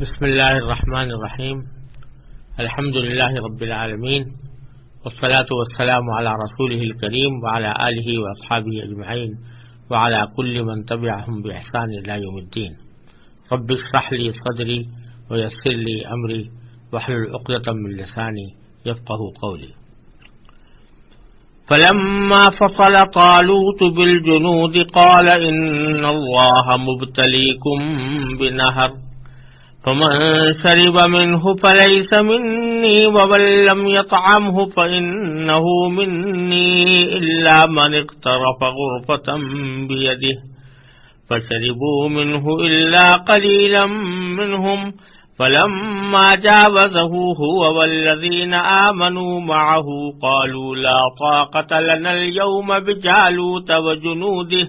بسم الله الرحمن الرحيم الحمد لله رب العالمين والصلاة والسلام على رسوله الكريم وعلى آله وأصحابه أجمعين وعلى كل من تبعهم بإحسان إلى يوم الدين رب اشرح لي صدري ويسر لي أمري واحلل عقدة من لساني يفقه قولي فلما فصل طالوت بالجنود قال إن الله مبتليكم بنهر فمن شرب منه فليس مني ومن لم يطعمه فإنه مني إلا من اقترف غرفة بيده فشربوا منه إلا قليلا منهم فلما جاوزه هو والذين آمنوا معه قالوا لا طاقة لنا اليوم بجالوت وجنوده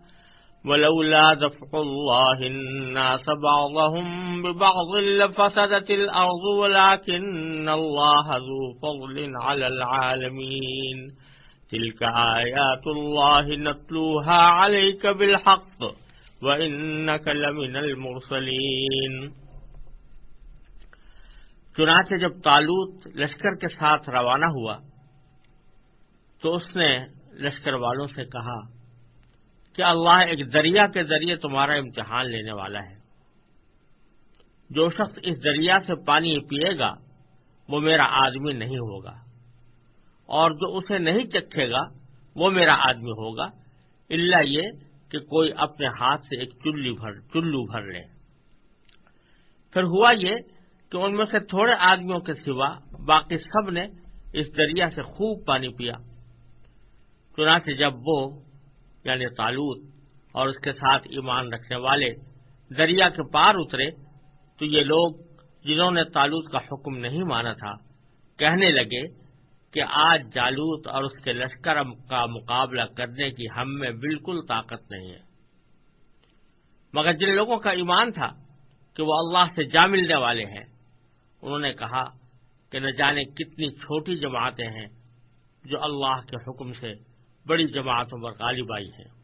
ولولا دفع الله الناس بعضهم ببعض لفسدت الأرض ولكن الله ذو فضل على العالمين. تلك آيات الله نتلوها عليك بالحق وإنك لمن المرسلين. چنانچہ جب تالوت لشکر کے ساتھ روانہ ہوا تو اس نے لشکر والوں سے کہا کہ اللہ ایک دریا کے ذریعے تمہارا امتحان لینے والا ہے۔ جو شخص اس دریا سے پانی پیے گا، وہ میرا آدمی نہیں ہوگا۔ اور جو اسے نہیں چکھے گا، وہ میرا آدمی ہوگا۔ اللہ یہ کہ کوئی اپنے ہاتھ سے ایک بھر، چلو بھر لے۔ پھر ہوا یہ کہ ان میں سے تھوڑے آدمیوں کے سوا باقی سب نے اس دریا سے خوب پانی پیا۔ چنانچہ جب وہ یعنی تالوت اور اس کے ساتھ ایمان رکھنے والے دریا کے پار اترے، تو یہ لوگ جنہوں نے تالوت کا حکم نہیں مانا تھا، کہنے لگے کہ آج جالوت اور اس کے لشکر کا مقابلہ کرنے کی ہم میں بالکل طاقت نہیں ہے۔ مگر جن لوگوں کا ایمان تھا کہ وہ اللہ سے جا ملنے والے ہیں، انہوں نے کہا کہ نہ جانے کتنی چھوٹی جماعتیں ہیں جو اللہ کے حکم سے بڑی جماعتوں پر غالب آئی ہیں۔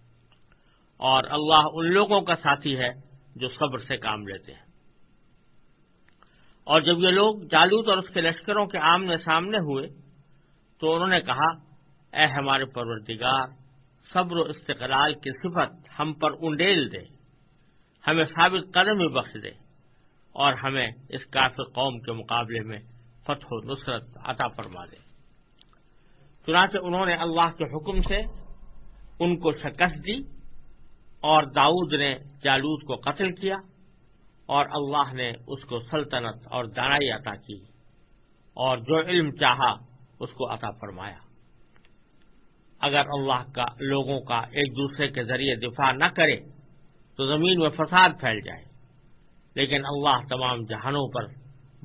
اور اللہ ان لوگوں کا ساتھی ہے جو صبر سے کام لیتے ہیں۔ اور جب یہ لوگ جالوت اور اس کے لشکروں کے آمنے سامنے ہوئے، تو انہوں نے کہا، اے ہمارے پروردگار، صبر و استقلال کی صفت ہم پر انڈیل دے، ہمیں ثابت قدم ہی بخش دے، اور ہمیں اس کافر قوم کے مقابلے میں فتح و نصرت عطا فرما دے۔ چنانچہ انہوں نے اللہ کے حکم سے ان کو شکست دی اور داؤد نے جالود کو قتل کیا اور اللہ نے اس کو سلطنت اور دانائی عطا کی اور جو علم چاہا اس کو عطا فرمایا۔ اگر اللہ کا لوگوں کا ایک دوسرے کے ذریعے دفاع نہ کرے تو زمین میں فساد پھیل جائے، لیکن اللہ تمام جہانوں پر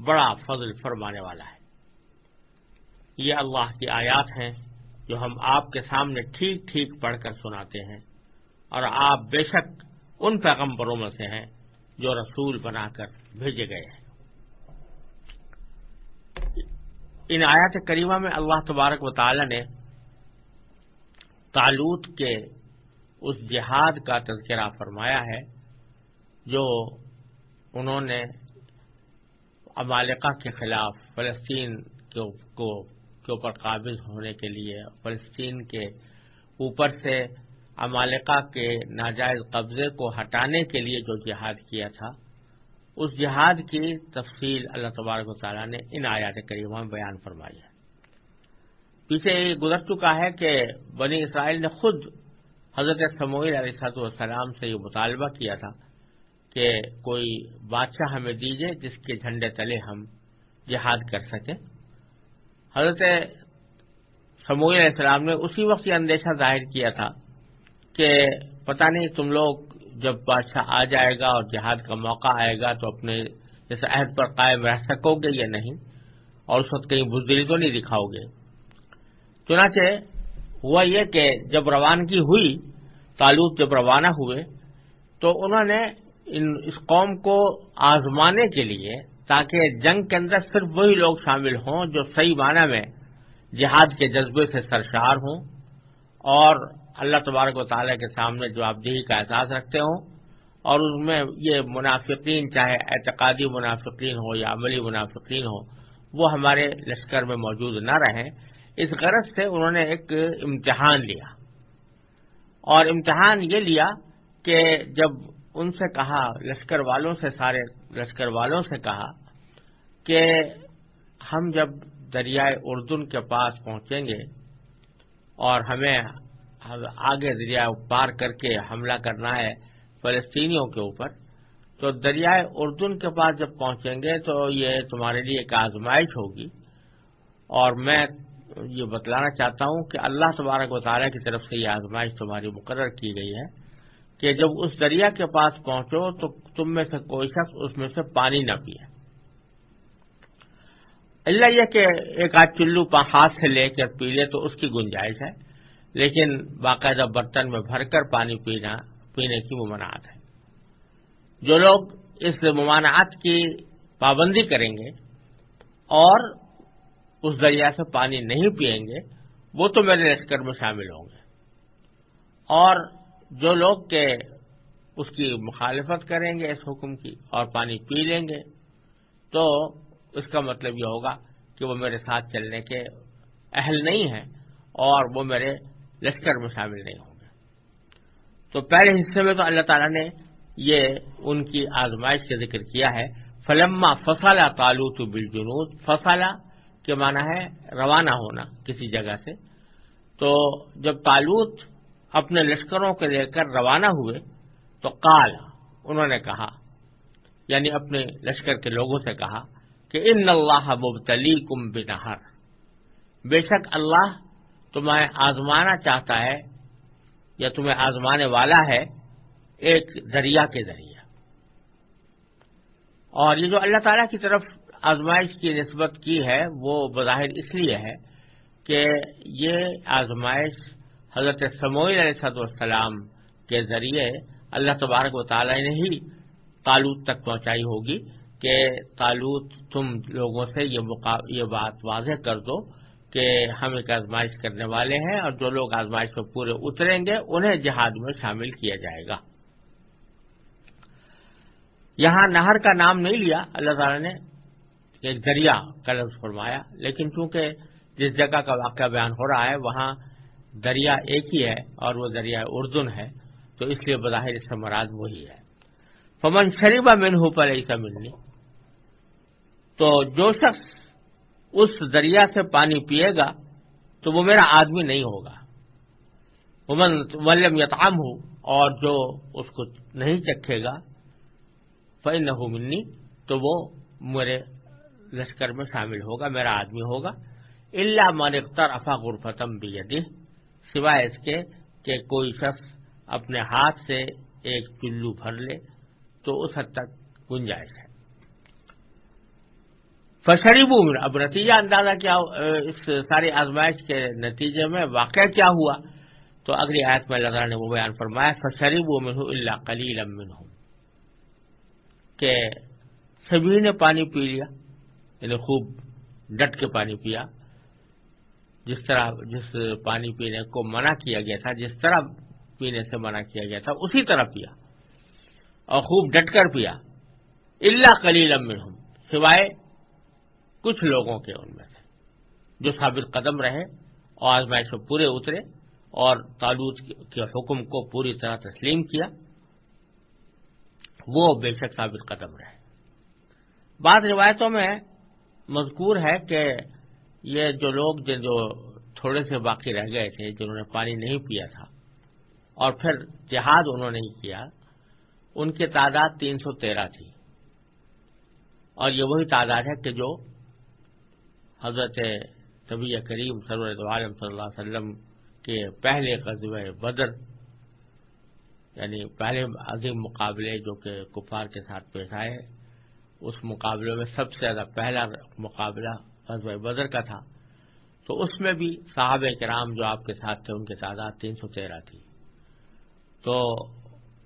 بڑا فضل فرمانے والا ہے۔ یہ اللہ کی آیات ہیں جو ہم آپ کے سامنے ٹھیک ٹھیک پڑھ کر سناتے ہیں اور آپ بے شک ان پیغمبروں میں سے ہیں جو رسول بنا کر بھیجے گئے ہیں۔ ان آیات کریمہ میں اللہ تبارک و تعالی نے تالوت کے اس جہاد کا تذکرہ فرمایا ہے جو انہوں نے امالکہ کے خلاف فلسطین کو کے اوپر قابض ہونے کے لیے فلسطین کے اوپر سے امالکہ کے ناجائز قبضے کو ہٹانے کے لیے جو جہاد کیا تھا، اس جہاد کی تفصیل اللہ تبارک و تعالیٰ نے ان آیات کریمہ میں بیان فرمائی ہے۔ پیچھے یہ گزر چکا ہے کہ بنی اسرائیل نے خود حضرت سموئل علیہ والسلام سے یہ مطالبہ کیا تھا کہ کوئی بادشاہ ہمیں دیجیے جس کے جھنڈے تلے ہم جہاد کر سکیں۔ حضرت سموئی علیہ السلام نے اسی وقت یہ اندیشہ ظاہر کیا تھا کہ پتہ نہیں تم لوگ جب بادشاہ آ جائے گا اور جہاد کا موقع آئے گا تو اپنے جیسے عہد پر قائم رہ سکو گے یا نہیں؟ اور اس وقت کہیں بزدلی تو نہیں دکھاؤ گے۔ چنانچہ ہوا یہ کہ جب روانگی ہوئی تالوت جب روانہ ہوئے، تو انہوں نے اس قوم کو آزمانے کے لیے تاکہ جنگ کے اندر صرف وہی لوگ شامل ہوں جو صحیح معنی میں جہاد کے جذبے سے سرشار ہوں اور اللہ تبارک و تعالیٰ کے سامنے جوابدہی کا احساس رکھتے ہوں اور اس میں یہ منافقین چاہے اعتقادی منافقین ہو یا عملی منافقین ہو وہ ہمارے لشکر میں موجود نہ رہیں۔ اس غرض سے انہوں نے ایک امتحان لیا۔ اور امتحان یہ لیا کہ جب ان سے کہا، لشکر والوں سے، سارے لشکر والوں سے کہا کہ ہم جب دریائے اردن کے پاس پہنچیں گے اور ہمیں آگے دریا پار کر کے حملہ کرنا ہے فلسطینیوں کے اوپر، تو دریائے اردن کے پاس جب پہنچیں گے تو یہ تمہارے لیے ایک آزمائش ہوگی۔ اور میں یہ بتلانا چاہتا ہوں کہ اللہ تبارک و تعالیٰ کی طرف سے یہ آزمائش تمہاری مقرر کی گئی ہے۔ کہ جب اس دریا کے پاس پہنچو تو تم میں سے کوئی شخص اس میں سے پانی نہ پیے۔ اللہ یہ کہ ایک آدھ چلو ہاتھ سے لے کر پی لے تو اس کی گنجائش ہے، لیکن باقاعدہ برتن میں بھر کر پانی پینا، پینے کی ممانعت ہے۔ جو لوگ اس ممانعت کی پابندی کریں گے اور اس دریا سے پانی نہیں پئیں گے، وہ تو میرے لشکر میں شامل ہوں گے۔ اور جو لوگ کہ اس کی مخالفت کریں گے اس حکم کی اور پانی پی لیں گے، تو اس کا مطلب یہ ہوگا کہ وہ میرے ساتھ چلنے کے اہل نہیں ہیں اور وہ میرے لشکر میں شامل نہیں ہوں گے۔ تو پہلے حصے میں تو اللہ تعالیٰ نے یہ ان کی آزمائش سے ذکر کیا ہے۔ فلما فصالہ تالوت بالجنود فصالہ کے معنی ہے روانہ ہونا کسی جگہ سے۔ تو جب تالوت اپنے لشکروں کو لے کر روانہ ہوئے تو کال انہوں نے کہا یعنی اپنے لشکر کے لوگوں سے کہا کہ ان اللہ مبتلی کم بنہر۔ بے شک اللہ تمہیں آزمانا چاہتا ہے یا تمہیں آزمانے والا ہے ایک دریا کے ذریعے اور یہ جو اللہ تعالیٰ کی طرف آزمائش کی نسبت کی ہے، وہ بظاہر اس لیے ہے کہ یہ آزمائش حضرت سموئل علیہ صد والسلام کے ذریعے اللہ تبارک و تعالی نے ہی تالوت تک پہنچائی ہوگی کہ تالوت تم لوگوں سے یہ بات واضح کر دو کہ ہم ایک آزمائش کرنے والے ہیں اور جو لوگ آزمائش میں پورے اتریں گے، انہیں جہاد میں شامل کیا جائے گا۔ یہاں نہر کا نام نہیں لیا، اللہ تعالی نے ایک دریا کا لفظ فرمایا، لیکن چونکہ جس جگہ کا واقعہ بیان ہو رہا ہے، وہاں دریا ایک ہی ہے اور وہ دریا اردن ہے، تو اس لیے بظاہر اس کا مراد وہی ہے۔ فمن شریبہ من ہو پر ایسا ملنی تو جو شخص اس دریا سے پانی پیے گا، تو وہ میرا آدمی نہیں ہوگا۔ امن ولم یتام ہو اور جو اس کو نہیں چکھے گا فن نہ منی تو وہ میرے لشکر میں شامل ہوگا، میرا آدمی ہوگا۔ اللہ مالکتر افا غرفتم بھی سوائے اس کے کہ کوئی شخص اپنے ہاتھ سے ایک چلو بھر لے، تو اس حد تک گنجائش ہے۔ فشریب اب نتیجہ اندازہ کیا اس ساری آزمائش کے نتیجے میں واقع کیا ہوا؟ تو اگلی آیت میں اللہ نے وہ بیان فرمایا فشریب و منہ اللہ کلیل امن ہوں کہ سبھی نے پانی پی لیا یعنی خوب ڈٹ کے پانی پیا جس طرح جس پانی پینے کو منع کیا گیا تھا، جس طرح پینے سے منع کیا گیا تھا، اسی طرح پیا۔ اور خوب ڈٹ کر پیا۔ اللہ کلیل امن ہوں سوائے کچھ لوگوں کے ان میں سے۔ جو ثابت قدم رہے اور آزمائش میں پورے اترے اور تالوت کے حکم کو پوری طرح تسلیم کیا، وہ بے شک ثابت قدم رہے۔ بعض روایتوں میں مذکور ہے کہ یہ جو لوگ جو تھوڑے سے باقی رہ گئے تھے، جنہوں نے پانی نہیں پیا تھا، اور پھر جہاد انہوں نے کیا، ان کی تعداد تین سو تیرہ تھی۔ اور یہ وہی تعداد ہے کہ جو حضرت طبی کریم سرور عالم صلی اللہ علیہ وسلم کے پہلے قصبہ بدر یعنی پہلے عظیم مقابلے جو کہ کفار کے ساتھ پیش آئے، اس مقابلے میں سب سے زیادہ پہلا مقابلہ قصبہ بدر کا تھا۔ تو اس میں بھی صحابہ کرام جو آپ کے ساتھ تھے، ان کی تعداد تین سو تیرہ تھی۔ تو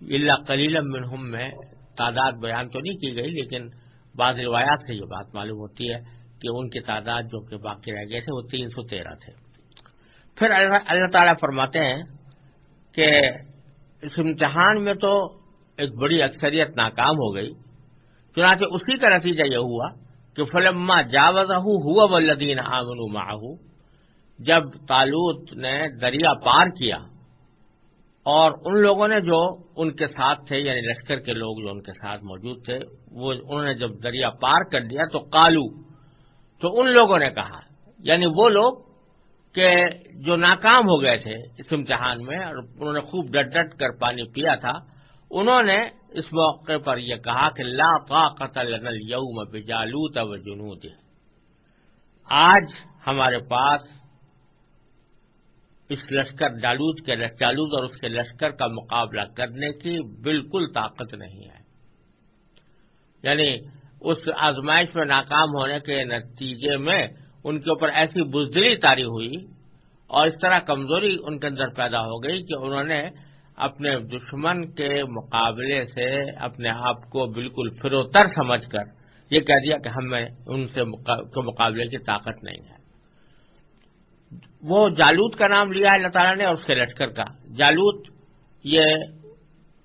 اللہ کلیل منہم میں تعداد بیان تو نہیں کی گئی، لیکن بعض روایات سے یہ بات معلوم ہوتی ہے کہ ان کی تعداد جو کہ باقی رہ گئے تھے، وہ تین سو تیرہ تھے۔ پھر اللہ تعالیٰ فرماتے ہیں کہ اس امتحان میں تو ایک بڑی اکثریت ناکام ہو گئی، چنانچہ اسی کا نتیجہ یہ ہوا کہ فلما جاوز ہوا ولدین آمن ماہو جب تالوت نے دریا پار کیا، اور ان لوگوں نے جو ان کے ساتھ تھے یعنی لشکر کے لوگ جو ان کے ساتھ موجود تھے، وہ انہوں نے جب دریا پار کر دیا تو کالو تو ان لوگوں نے کہا یعنی وہ لوگ کہ جو ناکام ہو گئے تھے اس امتحان میں، اور انہوں نے خوب ڈٹ ڈٹ کر پانی پیا تھا، انہوں نے اس موقع پر یہ کہا کہ لا طاقت لنا اليوم بجالوت و جنود۔ آج ہمارے پاس اس لشکر جالود کے جالود اور اس کے لشکر کا مقابلہ کرنے کی بالکل طاقت نہیں ہے۔ یعنی اس آزمائش میں ناکام ہونے کے نتیجے میں ان کے اوپر ایسی بزدلی تاری ہوئی اور اس طرح کمزوری ان کے اندر پیدا ہو گئی کہ انہوں نے اپنے دشمن کے مقابلے سے اپنے آپ کو بالکل فروتر سمجھ کر یہ کہہ دیا کہ ہمیں ان سے مقابلے کی طاقت نہیں ہے۔ وہ جالوت کا نام لیا ہے اللہ تعالیٰ نے اور اس کے لشکر کا۔ جالوت یہ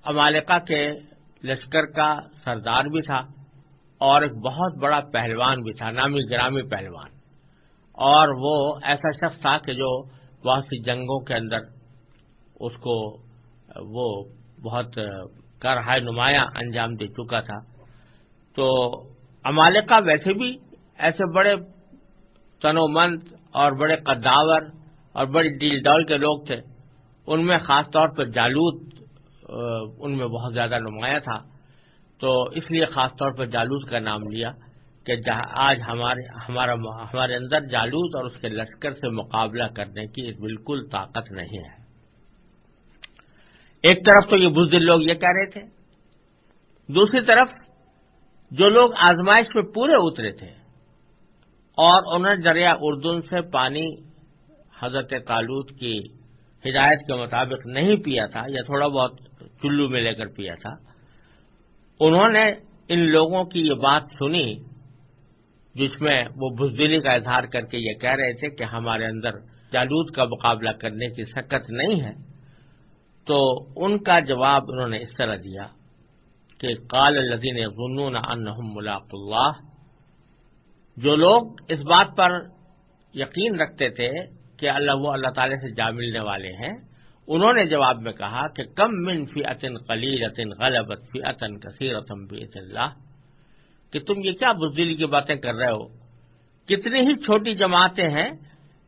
امالکا کے لشکر کا سردار بھی تھا اور ایک بہت بڑا پہلوان بھی تھا، نامی گرامی پہلوان۔ اور وہ ایسا شخص تھا کہ جو بہت سی جنگوں کے اندر اس کو وہ بہت کرہائے نمایاں انجام دے چکا تھا۔ تو امالکا ویسے بھی ایسے بڑے تنو مند اور بڑے قداور اور بڑی ڈیل ڈال کے لوگ تھے۔ ان میں خاص طور پر جالود ان میں بہت زیادہ نمایاں تھا۔ تو اس لیے خاص طور پر جالود کا نام لیا کہ آج ہمارے، ہمارا، ہمارے اندر جالود اور اس کے لشکر سے مقابلہ کرنے کی بالکل طاقت نہیں ہے۔ ایک طرف تو یہ بزدل لوگ یہ کہہ رہے تھے، دوسری طرف جو لوگ آزمائش میں پورے اترے تھے، اور انہوں نے دریا اردن سے پانی حضرت تالوت کی ہدایت کے مطابق نہیں پیا تھا، یا تھوڑا بہت چلو میں لے کر پیا تھا۔ انہوں نے ان لوگوں کی یہ بات سنی جس میں وہ بزدلی کا اظہار کر کے یہ کہہ رہے تھے کہ ہمارے اندر جالود کا مقابلہ کرنے کی سکت نہیں ہے۔ تو ان کا جواب انہوں نے اس طرح دیا کہ کال الدین غنون انہم ملاق اللہ۔ جو لوگ اس بات پر یقین رکھتے تھے کہ اللہ وہ اللہ تعالی سے جا ملنے والے ہیں، انہوں نے جواب میں کہا کہ کم من فی عطن قلیل غلبت فی عطن کثیر اللہ۔ کہ تم یہ کیا بزدلی کی باتیں کر رہے ہو؟ کتنی ہی چھوٹی جماعتیں ہیں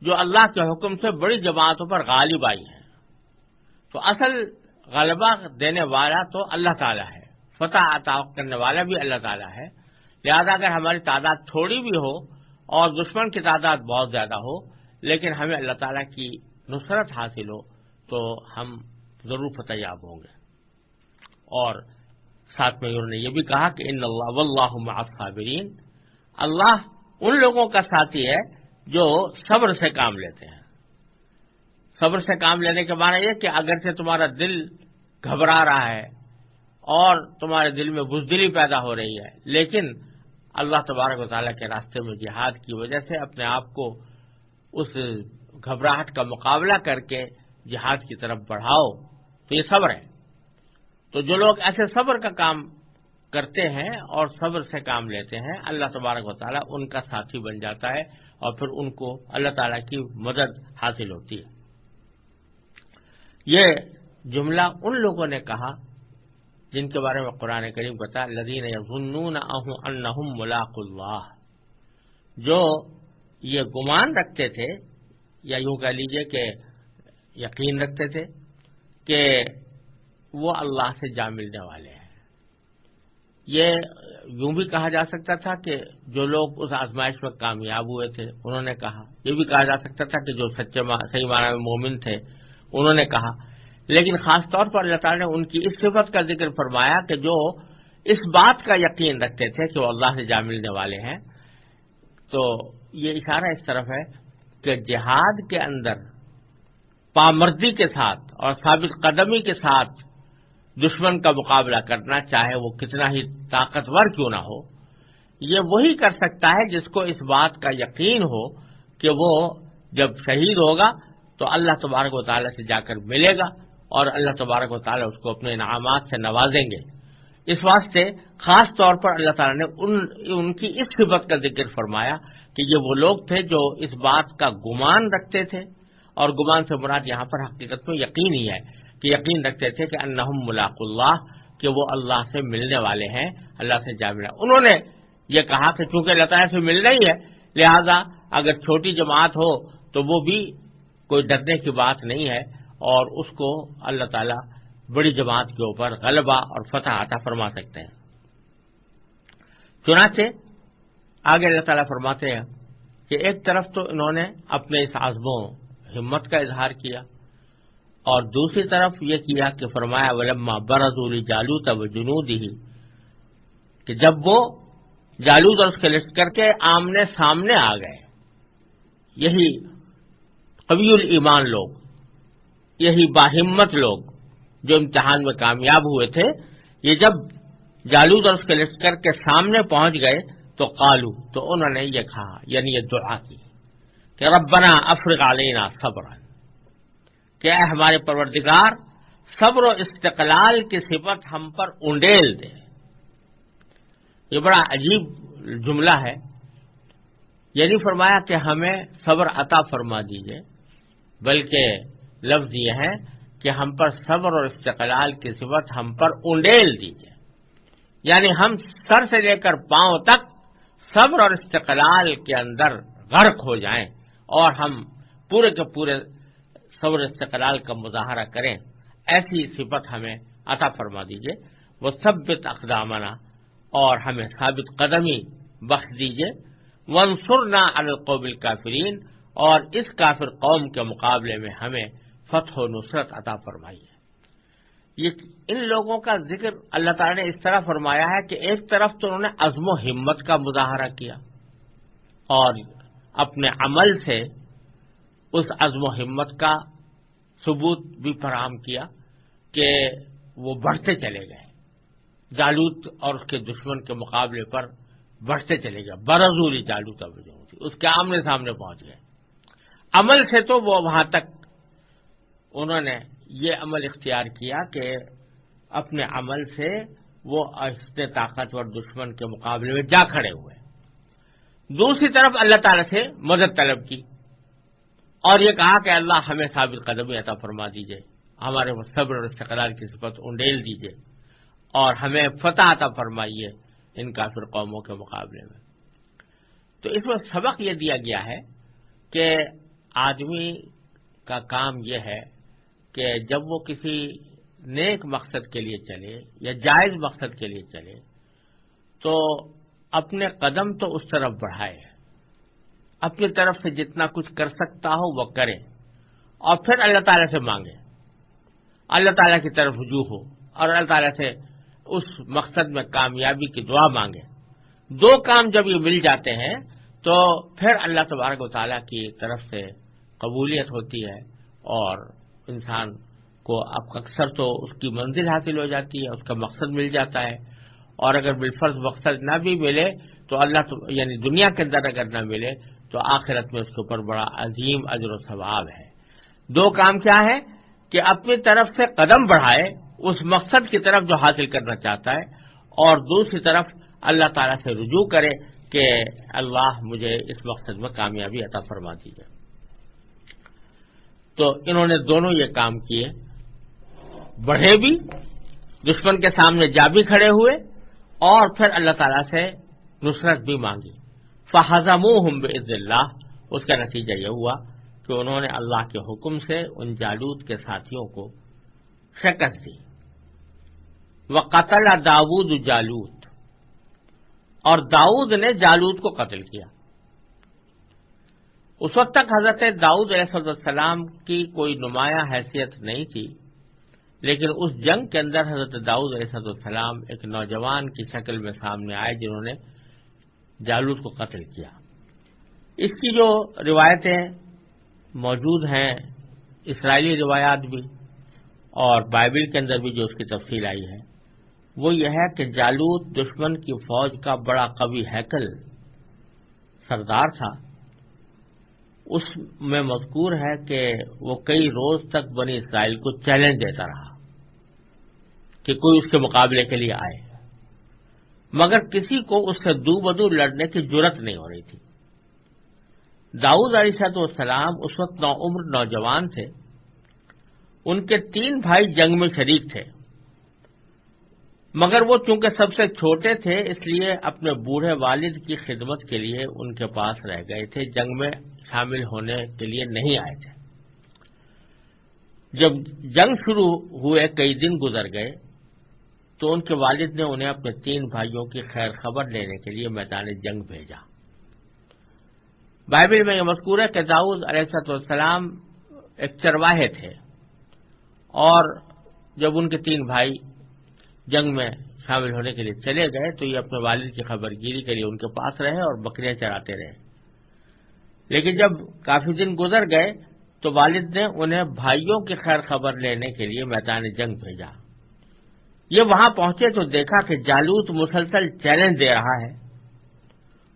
جو اللہ کے حکم سے بڑی جماعتوں پر غالب آئی ہیں۔ تو اصل غلبہ دینے والا تو اللہ تعالیٰ ہے۔ فتح عطا کرنے والا بھی اللہ تعالیٰ ہے۔ لہذا اگر ہماری تعداد تھوڑی بھی ہو اور دشمن کی تعداد بہت زیادہ ہو، لیکن ہمیں اللہ تعالیٰ کی نصرت حاصل ہو، تو ہم ضرور فتح یاب ہوں گے۔ اور ساتھ میں انہوں نے یہ بھی کہا کہ ان اللہ، واللہ صابرین اللہ ان لوگوں کا ساتھی ہے جو صبر سے کام لیتے ہیں۔ صبر سے کام لینے کے معنی یہ کہ اگر سے تمہارا دل گھبرا رہا ہے اور تمہارے دل میں بزدلی پیدا ہو رہی ہے، لیکن اللہ تبارک و تعالیٰ کے راستے میں جہاد کی وجہ سے اپنے آپ کو اس گھبراہٹ کا مقابلہ کر کے جہاد کی طرف بڑھاؤ، تو یہ صبر ہے۔ تو جو لوگ ایسے صبر کا کام کرتے ہیں اور صبر سے کام لیتے ہیں، اللہ تبارک و تعالیٰ ان کا ساتھی بن جاتا ہے اور پھر ان کو اللہ تعالیٰ کی مدد حاصل ہوتی ہے۔ یہ جملہ ان لوگوں نے کہا جن کے بارے میں قرآن کریم بتا لدین ظنون ملاق اللہ۔ جو یہ گمان رکھتے تھے، یا یوں کہہ لیجیے کہ یقین رکھتے تھے کہ وہ اللہ سے جا ملنے والے ہیں۔ یہ یوں بھی کہا جا سکتا تھا کہ جو لوگ اس آزمائش میں کامیاب ہوئے تھے، انہوں نے کہا، یہ بھی کہا جا سکتا تھا کہ جو سچے صحیح معنی میں مومن تھے انہوں نے کہا۔ لیکن خاص طور پر اللہ تعالیٰ نے ان کی اس صفت کا ذکر فرمایا کہ جو اس بات کا یقین رکھتے تھے کہ وہ اللہ سے جا ملنے والے ہیں۔ تو یہ اشارہ اس طرف ہے کہ جہاد کے اندر پامردی کے ساتھ اور ثابت قدمی کے ساتھ دشمن کا مقابلہ کرنا، چاہے وہ کتنا ہی طاقتور کیوں نہ ہو، یہ وہی کر سکتا ہے جس کو اس بات کا یقین ہو کہ وہ جب شہید ہوگا تو اللہ تبارک و تعالیٰ سے جا کر ملے گا اور اللہ تبارک و تعالیٰ اس کو اپنے انعامات سے نوازیں گے۔ اس واسطے خاص طور پر اللہ تعالیٰ نے ان ان کی اس صفت کا ذکر فرمایا کہ یہ وہ لوگ تھے جو اس بات کا گمان رکھتے تھے اور گمان سے مراد یہاں پر حقیقت میں یقین ہی ہے کہ یقین رکھتے تھے کہ انہم ملاق اللہ، کہ وہ اللہ سے ملنے والے ہیں، اللہ سے جا ملا۔ انہوں نے یہ کہا کہ چونکہ اللہ تعالیٰ سے ملنا ہی ہے۔ لہذا اگر چھوٹی جماعت ہو تو وہ بھی کوئی ڈرنے کی بات نہیں ہے اور اس کو اللہ تعالیٰ بڑی جماعت کے اوپر غلبہ اور فتح عطا فرما سکتے ہیں۔ چنانچہ آگے اللہ تعالیٰ فرماتے ہیں کہ ایک طرف تو انہوں نے اپنے اس عزم و ہمت کا اظہار کیا اور دوسری طرف یہ کیا کہ فرمایا، ولما برضولی جالوت و جنود ہی کہ جب وہ جالود اور اس کے لشکر کے آمنے سامنے آ گئے، یہی قبی الایمان لوگ، یہی باہمت لوگ جو امتحان میں کامیاب ہوئے تھے، یہ جب جالود اور اس کے لشکر کے سامنے پہنچ گئے تو قالو، تو انہوں نے یہ کہا یعنی یہ دعا کی کہ ربنا افرغ علینا صبر کہ اے ہمارے پروردگار، صبر و استقلال کی صفت ہم پر انڈیل دے۔ یہ بڑا عجیب جملہ ہے۔ یعنی فرمایا کہ ہمیں صبر عطا فرما دیجیے۔ بلکہ لفظ یہ ہے کہ ہم پر صبر اور استقلال کی صفت ہم پر انڈیل دیجیے یعنی ہم سر سے لے کر پاؤں تک صبر اور استقلال کے اندر غرق ہو جائیں اور ہم پورے کے پورے صبر استقلال کا مظاہرہ کریں، ایسی صفت ہمیں عطا فرما دیجیے وہ سبت اقدامنا اور ہمیں ثابت قدمی بخش دیجیے ونسرنا القوبل کافرین اور اس کافر قوم کے مقابلے میں ہمیں فتح و نصرت عطا فرمائی ہے۔ یہ ان لوگوں کا ذکر اللہ تعالی نے اس طرح فرمایا ہے کہ ایک طرف تو انہوں نے عزم و ہمت کا مظاہرہ کیا اور اپنے عمل سے اس عزم و ہمت کا ثبوت بھی فراہم کیا کہ وہ بڑھتے چلے گئے۔ جالوت اور اس کے دشمن کے مقابلے پر بڑھتے چلے گئے۔ برضوری جالوت اس کے آمنے سامنے پہنچ گئے۔ عمل سے تو وہ وہاں تک انہوں نے یہ عمل اختیار کیا کہ اپنے عمل سے وہ اتنے طاقتور دشمن کے مقابلے میں جا کھڑے ہوئے۔ دوسری طرف اللہ تعالی سے مدد طلب کی اور یہ کہا کہ اللہ ہمیں ثابت قدم عطا فرما دیجیے، ہمارے صبر اور استقرار کی صفت انڈیل دیجیے اور ہمیں فتح عطا فرمائیے ان کافر قوموں کے مقابلے میں۔ تو اس میں سبق یہ دیا گیا ہے کہ آدمی کا کام یہ ہے کہ جب وہ کسی نیک مقصد کے لیے چلے یا جائز مقصد کے لیے چلے تو اپنے قدم تو اس طرف بڑھائے، اپنی طرف سے جتنا کچھ کر سکتا ہو وہ کرے اور پھر اللہ تعالی سے مانگے۔ اللہ تعالیٰ کی طرف رجوع ہو اور اللہ تعالیٰ سے اس مقصد میں کامیابی کی دعا مانگے۔ دو کام جب یہ مل جاتے ہیں تو پھر اللہ تبارک و تعالیٰ کی طرف سے قبولیت ہوتی ہے اور انسان کو اب اکثر تو اس کی منزل حاصل ہو جاتی ہے، اس کا مقصد مل جاتا ہے۔ اور اگر بالفرض مقصد نہ بھی ملے تو اللہ تو یعنی دنیا کے اندر اگر نہ ملے تو آخرت میں اس کے اوپر بڑا عظیم اجر و ثواب ہے۔ دو کام کیا ہے کہ اپنی طرف سے قدم بڑھائے، اس مقصد کی طرف جو حاصل کرنا چاہتا ہے، اور دوسری طرف اللہ تعالیٰ سے رجوع کرے کہ اللہ مجھے اس مقصد میں کامیابی عطا فرما دیجیے تو انہوں نے دونوں یہ کام کیے۔ بڑھے بھی، دشمن کے سامنے جا بھی کھڑے ہوئے اور پھر اللہ تعالی سے نصرت بھی مانگی۔ فہضم بز اللہ اس کا نتیجہ یہ ہوا کہ انہوں نے اللہ کے حکم سے ان جالود کے ساتھیوں کو شکست دی۔ وہ قتل داود جالود اور داؤد نے جالود کو قتل کیا۔ اس وقت تک حضرت داؤد علیہ السلام کی کوئی نمایاں حیثیت نہیں تھی، لیکن اس جنگ کے اندر حضرت داؤد علیہ السلام ایک نوجوان کی شکل میں سامنے آئے جنہوں نے جالود کو قتل کیا۔ اس کی جو روایتیں موجود ہیں، اسرائیلی روایات بھی اور بائبل کے اندر بھی جو اس کی تفصیل آئی ہے، وہ یہ ہے کہ جالود دشمن کی فوج کا بڑا قوی ہیکل سردار تھا۔ اس میں مذکور ہے کہ وہ کئی روز تک بنی اسرائیل کو چیلنج دیتا رہا کہ کوئی اس کے مقابلے کے لیے آئے۔ مگر کسی کو اس سے دو بدو لڑنے کی ضرورت نہیں ہو رہی تھی۔ داؤد علی صاحب السلام اس وقت نو عمر نوجوان تھے۔ ان کے تین بھائی جنگ میں شریک تھے۔ مگر وہ چونکہ سب سے چھوٹے تھے، اس لیے اپنے بوڑھے والد کی خدمت کے لیے ان کے پاس رہ گئے تھے۔ جنگ میں شامل ہونے کے لیے نہیں آئے تھے۔ جب جنگ شروع ہوئے، کئی دن گزر گئے، تو ان کے والد نے انہیں اپنے تین بھائیوں کی خیر خبر لینے کے لیے میدان جنگ بھیجا۔ بائبل میں یہ مذکور ہے کہ داؤد علیہ السلام ایک چرواہے تھے اور جب ان کے تین بھائی جنگ میں شامل ہونے کے لیے چلے گئے، تو یہ اپنے والد کی خبر گیری کے لیے ان کے پاس رہے اور بکریاں چراتے رہے۔ لیکن جب کافی دن گزر گئے تو والد نے انہیں بھائیوں کی خیر خبر لینے کے لیے میدان جنگ بھیجا۔ یہ وہاں پہنچے تو دیکھا کہ جالوت مسلسل چیلنج دے رہا ہے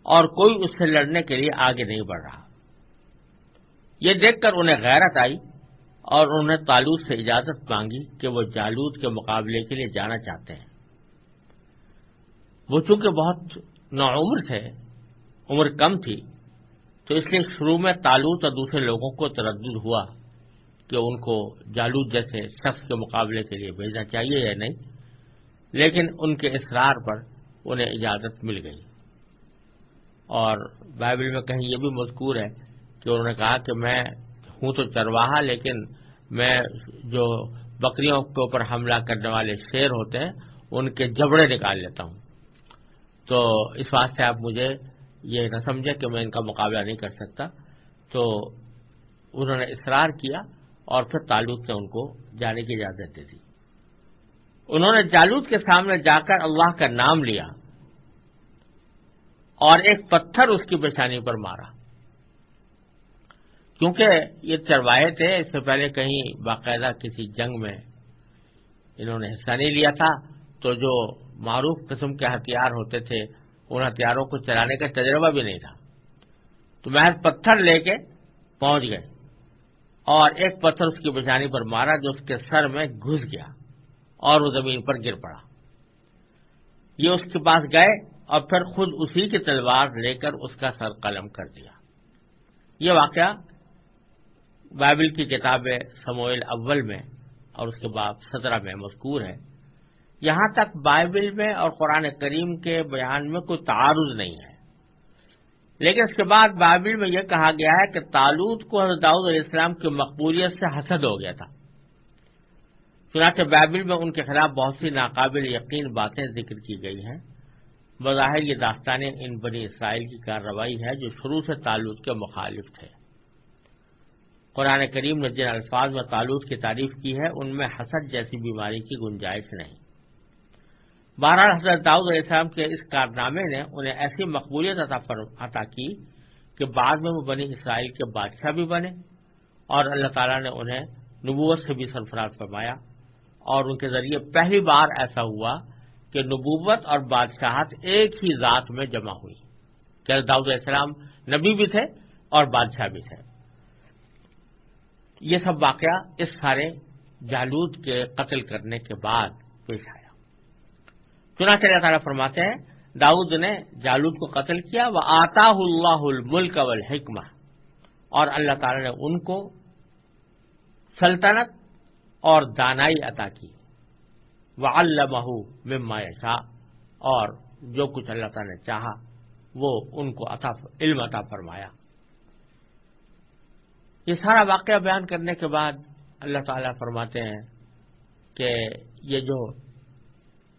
اور کوئی اس سے لڑنے کے لیے آگے نہیں بڑھ رہا۔ یہ دیکھ کر انہیں غیرت آئی اور انہوں نے تالوت سے اجازت مانگی کہ وہ جالود کے مقابلے کے لیے جانا چاہتے ہیں۔ وہ چونکہ بہت نوعمر تھے، عمر کم تھی تو اس لیے شروع میں تالوت اور دوسرے لوگوں کو تردد ہوا کہ ان کو جالود جیسے شخص کے مقابلے کے لیے بھیجنا چاہیے یا نہیں، لیکن ان کے اصرار پر انہیں اجازت مل گئی۔ اور بائبل میں کہیں یہ بھی مذکور ہے کہ انہوں نے کہا کہ میں ہوں تو چرواہا، لیکن میں جو بکریوں کے اوپر حملہ کرنے والے شیر ہوتے ہیں، ان کے جبڑے نکال لیتا ہوں۔ تو اس واسطے آپ مجھے یہ نہ سمجھے کہ میں ان کا مقابلہ نہیں کر سکتا۔ تو انہوں نے اصرار کیا اور پھر تالوت نے ان کو جانے کی اجازت دے دی۔ انہوں نے جالوت کے سامنے جا کر اللہ کا نام لیا اور ایک پتھر اس کی پریشانی پر مارا۔ کیونکہ یہ چروائے تھے، اس سے پہلے کہیں باقاعدہ کسی جنگ میں انہوں نے حصہ نہیں لیا تھا۔ تو جو معروف قسم کے ہتھیار ہوتے تھے ان ہتھیاروں کو چلانے کا تجربہ بھی نہیں تھا۔ تو محض پتھر لے کے پہنچ گئے اور ایک پتھر اس کی بچانی پر مارا جو اس کے سر میں گھس گیا اور وہ زمین پر گر پڑا۔ یہ اس کے پاس گئے اور پھر خود اسی کی تلوار لے کر اس کا سر قلم کر دیا۔ یہ واقعہ بائبل کی کتاب سموئل اول میں اور اس کے بعد سترہ میں مذکور ہے۔ یہاں تک بائبل میں اور قرآن کریم کے بیان میں کوئی تعارض نہیں ہے۔ لیکن اس کے بعد بائبل میں یہ کہا گیا ہے کہ تالود کو حضرت داؤد علیہ السلام کی مقبولیت سے حسد ہو گیا تھا۔ چنانچہ بائبل میں ان کے خلاف بہت سی ناقابل یقین باتیں ذکر کی گئی ہیں۔ بظاہر یہ داستانیں ان بنی اسرائیل کی کارروائی ہے جو شروع سے تعلق کے مخالف تھے۔ قرآن کریم نے جن الفاظ میں تعلق کی تعریف کی ہے، ان میں حسد جیسی بیماری کی گنجائش نہیں۔ بارہ حضرت داؤد علیہ السلام کے اس کارنامے نے انہیں ایسی مقبولیت عطا کی کہ بعد میں وہ بنی اسرائیل کے بادشاہ بھی بنے اور اللہ تعالیٰ نے انہیں نبوت سے بھی سرفراز فرمایا اور ان کے ذریعے پہلی بار ایسا ہوا کہ نبوت اور بادشاہت ایک ہی ذات میں جمع ہوئی کہ داؤد علیہ السلام نبی بھی تھے اور بادشاہ بھی تھے۔ یہ سب واقعہ اس سارے جالود کے قتل کرنے کے بعد پیش آیا۔ چنانچہ اللہ تعالیٰ فرماتے ہیں، داؤد نے جالود کو قتل کیا وہ آتا اللہ الملک والحکمہ اور اللہ تعالیٰ نے ان کو سلطنت اور دانائی عطا کی۔ وہ اللہ مما شاہ اور جو کچھ اللہ تعالیٰ نے چاہا، وہ ان کو علم عطا فرمایا۔ یہ سارا واقعہ بیان کرنے کے بعد اللہ تعالیٰ فرماتے ہیں کہ یہ جو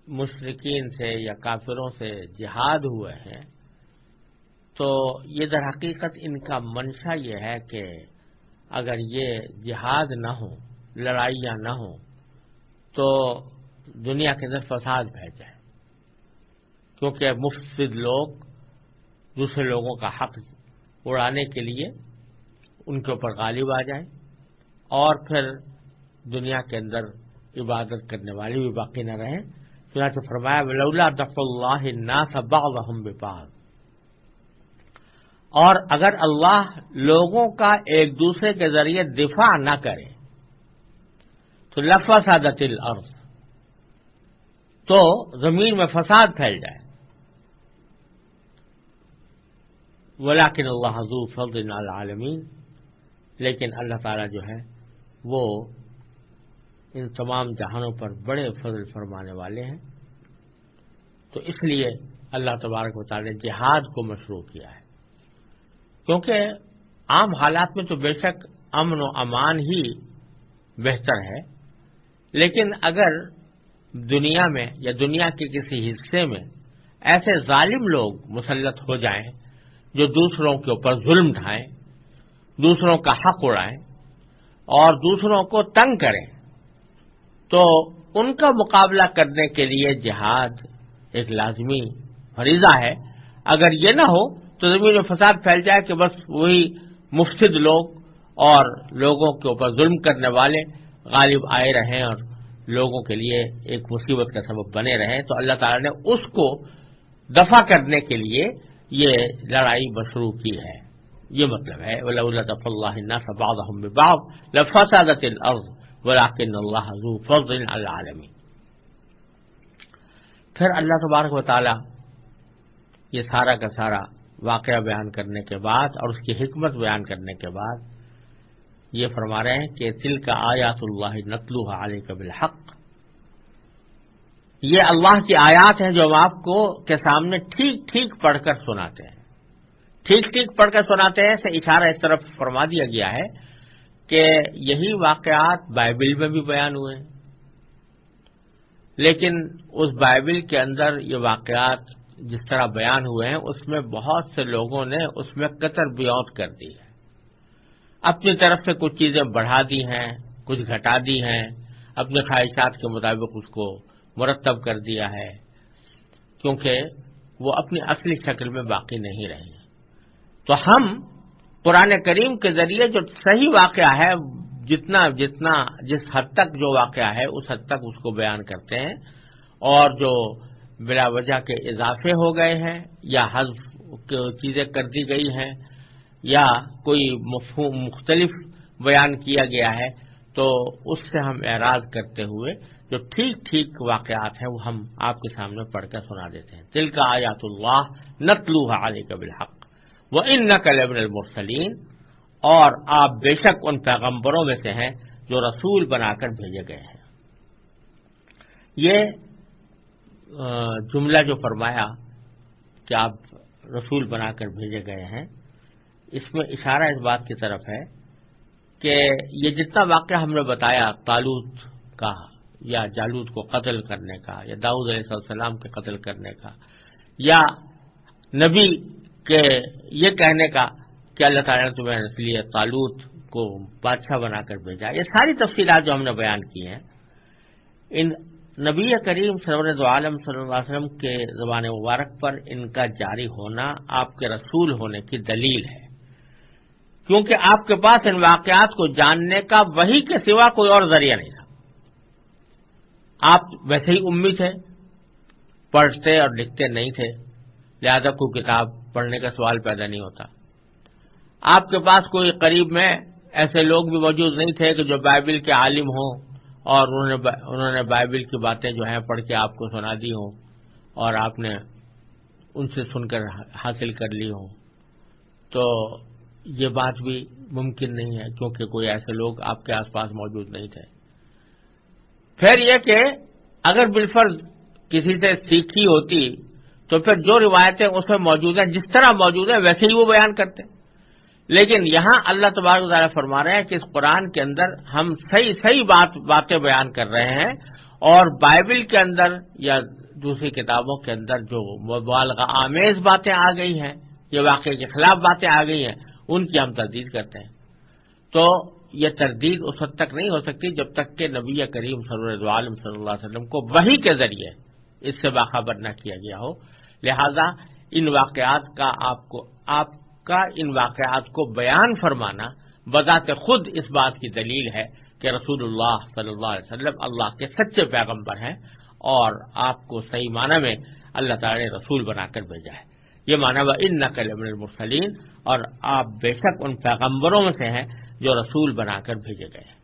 مشرقین سے یا کافروں سے جہاد ہوئے ہیں، تو یہ در حقیقت ان کا منشا یہ ہے کہ اگر یہ جہاد نہ ہو لڑائیاں نہ ہوں، تو دنیا کے اندر فساد بہ جائے۔ کیونکہ مفت لوگ دوسرے لوگوں کا حق اڑانے کے لیے ان کے اوپر غالب آ جائیں اور پھر دنیا کے اندر عبادت کرنے والے بھی باقی نہ رہیں۔ چنانچہ فرمایا ولولا دف اللہ الناس بعضهم ببعض. اور اگر اللہ لوگوں کا ایک دوسرے کے ذریعے دفاع نہ کرے، تو لفا سادت الارض، تو زمین میں فساد پھیل جائے۔ ولاکن اللہ حضور فضل العالمین، لیکن اللہ تعالیٰ جو ہے، وہ ان تمام جہانوں پر بڑے فضل فرمانے والے ہیں۔ تو اس لیے اللہ تبارک و تعالی نے جہاد کو مشروع کیا ہے۔ کیونکہ عام حالات میں تو بے شک امن و امان ہی بہتر ہے، لیکن اگر دنیا میں یا دنیا کے کسی حصے میں ایسے ظالم لوگ مسلط ہو جائیں جو دوسروں کے اوپر ظلم ڈھائیں، دوسروں کا حق اڑائیں اور دوسروں کو تنگ کریں تو ان کا مقابلہ کرنے کے لیے جہاد ایک لازمی فریضہ ہے۔ اگر یہ نہ ہو تو زمین میں فساد پھیل جائے کہ بس وہی مفید لوگ اور لوگوں کے اوپر ظلم کرنے والے غالب آئے رہیں اور لوگوں کے لیے ایک مصیبت کا سبب بنے رہیں۔ تو اللہ تعالی نے اس کو دفع کرنے کے لیے یہ لڑائی مشروع کی ہے۔ یہ مطلب ہے اللہ فضل العالمین پھر اللہ تبارک و تعالی یہ سارا کا سارا واقعہ بیان کرنے کے بعد اور اس کی حکمت بیان کرنے کے بعد یہ فرما رہے ہیں کہ تل کا آیات اللہ نتلو علیہ قبل حق یہ اللہ کی آیات ہیں جو ہم آپ کو کے سامنے ٹھیک ٹھیک پڑھ کر سناتے ہیں۔ ٹھیک ٹھیک پڑھ کر سناتے ہیں سے اشارہ اس طرف فرما دیا گیا ہے کہ یہی واقعات بائبل میں بھی بیان ہوئے ہیں۔ لیکن اس بائبل کے اندر یہ واقعات جس طرح بیان ہوئے ہیں، اس میں بہت سے لوگوں نے اس میں قطر بیوت کر دی ہے۔ اپنی طرف سے کچھ چیزیں بڑھا دی ہیں، کچھ گھٹا دی ہیں، اپنے خواہشات کے مطابق اس کو مرتب کر دیا ہے، کیونکہ وہ اپنی اصلی شکل میں باقی نہیں رہی تو ہم قرآن کریم کے ذریعے جو صحیح واقعہ ہے، جتنا جتنا، جس حد تک جو واقعہ ہے، اس حد تک اس کو بیان کرتے ہیں۔ اور جو بلا وجہ کے اضافے ہو گئے ہیں، یا حذف چیزیں کر دی گئی ہیں، یا کوئی مختلف بیان کیا گیا ہے، تو اس سے ہم اعراض کرتے ہوئے جو ٹھیک ٹھیک واقعات ہیں، وہ ہم آپ کے سامنے پڑھ کر سنا دیتے ہیں۔ دل کا آیات اللہ نتلوحا علی قبل حق وہ ان نقل المرسلین اور آپ بے شک ان پیغمبروں میں سے ہیں جو رسول بنا کر بھیجے گئے ہیں۔ یہ جملہ جو فرمایا کہ آپ رسول بنا کر بھیجے گئے ہیں، اس میں اشارہ اس بات کی طرف ہے کہ یہ جتنا واقعہ ہم نے بتایا تالوت کا یا جالود کو قتل کرنے کا یا داؤد علیہ السلام کے قتل کرنے کا یا نبی کے یہ کہنے کا کہ اللہ تعالیٰ نے تمہیں اس لیے تالوت کو بادشاہ بنا کر بھیجا، یہ ساری تفصیلات جو ہم نے بیان کی ہیں، ان نبی کریم سرورد عالم صلی اللہ علیہ وسلم کے زبان مبارک پر ان کا جاری ہونا آپ کے رسول ہونے کی دلیل ہے۔ کیونکہ آپ کے پاس ان واقعات کو جاننے کا وہی کے سوا کوئی اور ذریعہ نہیں تھا۔ آپ ویسے ہی امی تھے پڑھتے اور لکھتے نہیں تھے۔ لہذا کوئی کتاب پڑھنے کا سوال پیدا نہیں ہوتا۔ آپ کے پاس کوئی قریب میں ایسے لوگ بھی موجود نہیں تھے کہ جو بائبل کے عالم ہوں اور انہوں نے بائبل کی باتیں جو ہیں پڑھ کے آپ کو سنا دی ہوں اور آپ نے ان سے سن کر حاصل کر لی ہوں۔ تو یہ بات بھی ممکن نہیں ہے کیونکہ کوئی ایسے لوگ آپ کے آس پاس موجود نہیں تھے۔ پھر یہ کہ اگر بالفرض کسی سے سیکھی ہوتی تو پھر جو روایتیں اس میں موجود ہیں، جس طرح موجود ہیں، ویسے ہی وہ بیان کرتے ہیں۔ لیکن یہاں اللہ تبارک تعالیٰ فرما رہے ہیں کہ اس قرآن کے اندر ہم صحیح صحیح بات باتیں بیان کر رہے ہیں اور بائبل کے اندر یا دوسری کتابوں کے اندر جو مبالغہ آمیز باتیں آ گئی ہیں، یا واقعے کے خلاف باتیں آ گئی ہیں، ان کی ہم تردید کرتے ہیں۔ تو یہ تردید اس حد تک نہیں ہو سکتی جب تک کہ نبی کریم صلی صلی اللہ علیہ وسلم کو وہی کے ذریعے اس سے باخبر نہ کیا گیا ہو۔ لہذا ان واقعات کا آپ کو آپ کا ان واقعات کو بیان فرمانا بذات خود اس بات کی دلیل ہے کہ رسول اللہ صلی اللہ علیہ وسلم اللہ کے سچے پیغمبر ہیں اور آپ کو صحیح معنی میں اللہ تعالی نے رسول بنا کر بھیجا ہے۔ یہ مانا وہ ان نقل المرسلین اور آپ بے شک ان پیغمبروں میں سے ہیں جو رسول بنا کر بھیجے گئے ہیں۔